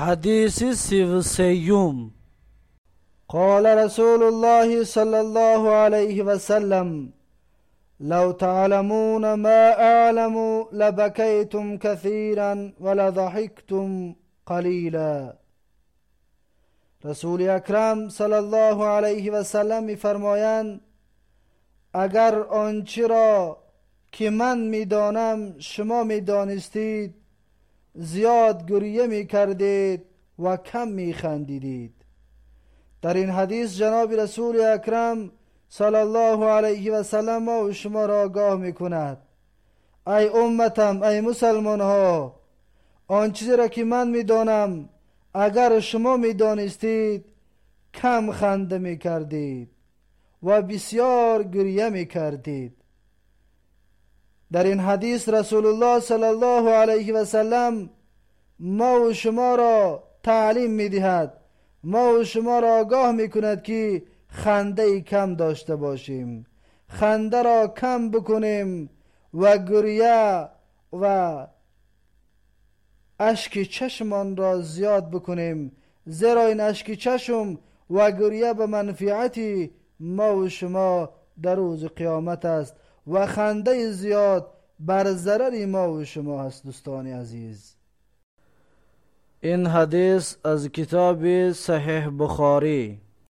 حدیث سی سیوم قال رسول الله صلى الله عليه وسلم لو تعلمون ما أعلم لبكيتم كثيرا ولضحكتم قليلا. رسول اکرم صلی الله علیه و سلم میفرمایند اگر آنچه را که من میدانم شما میدانستید زیاد گریه می‌کردید و کم میخندیدید. در این حدیث جناب رسول اکرم صلی الله علیه و سلم و شما را آگاه می کند ای امتم ای مسلمان ها آن چیزی را که من می‌دانم اگر شما می‌دانستید کم خنده می کردید و بسیار گریه می کردید در این حدیث رسول الله صلی الله علیه و سلم ما و شما را تعلیم می دهد ما و شما را آگاه می کند که خنده کم داشته باشیم. خنده را کم بکنیم و گریه و اشک چشمان را زیاد بکنیم. زیرا این اشک چشم و گریه به منفعتی ما و شما در روز قیامت است. و خنده زیاد بر ضرر ما و شما هست دوستان عزیز. این حدیث از کتاب صحیح بخاری.